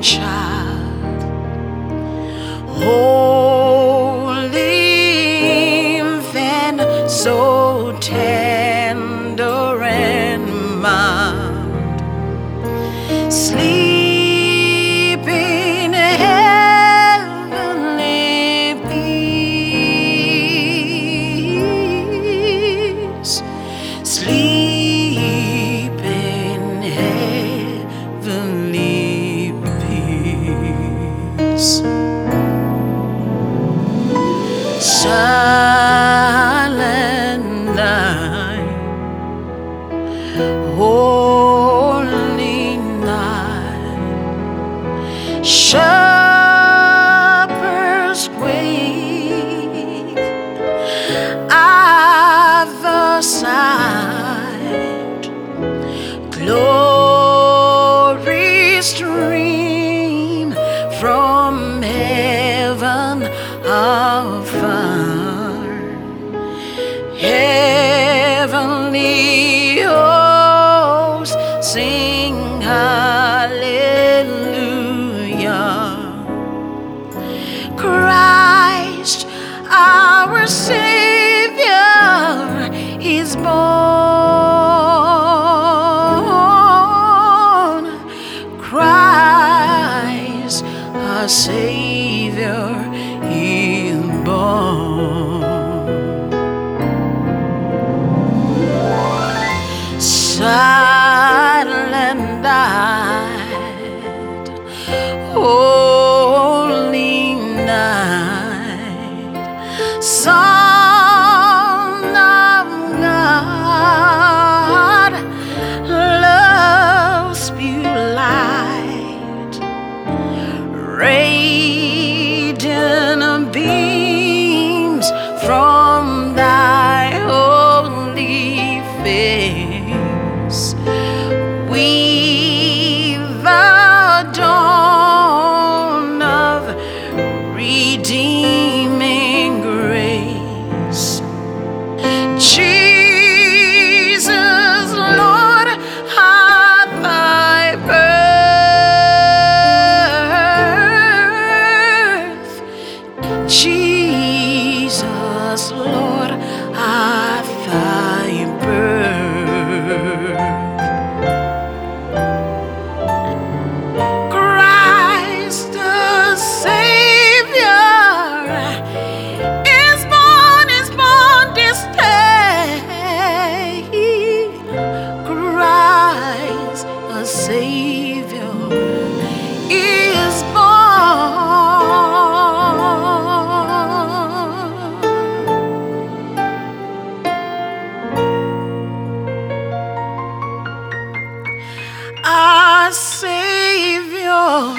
child. Holy, then so tender and mild. Sleep. shepherd's wake at the sight. glory stream from heaven afar. heavenly Savior is born. Christ, our Savior, is born. Silent night. Oh. sun. Jesus. Savior.